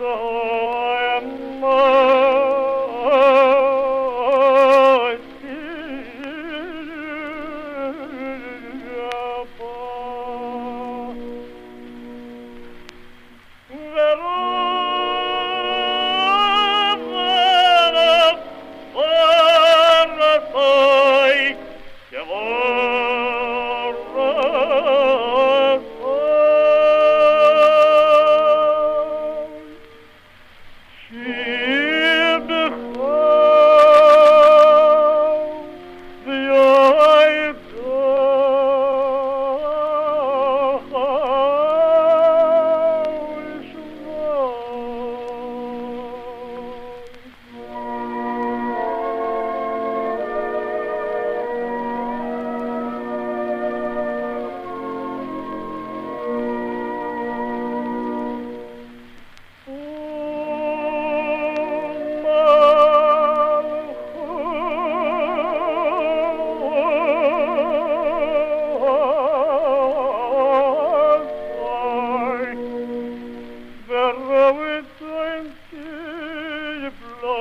so am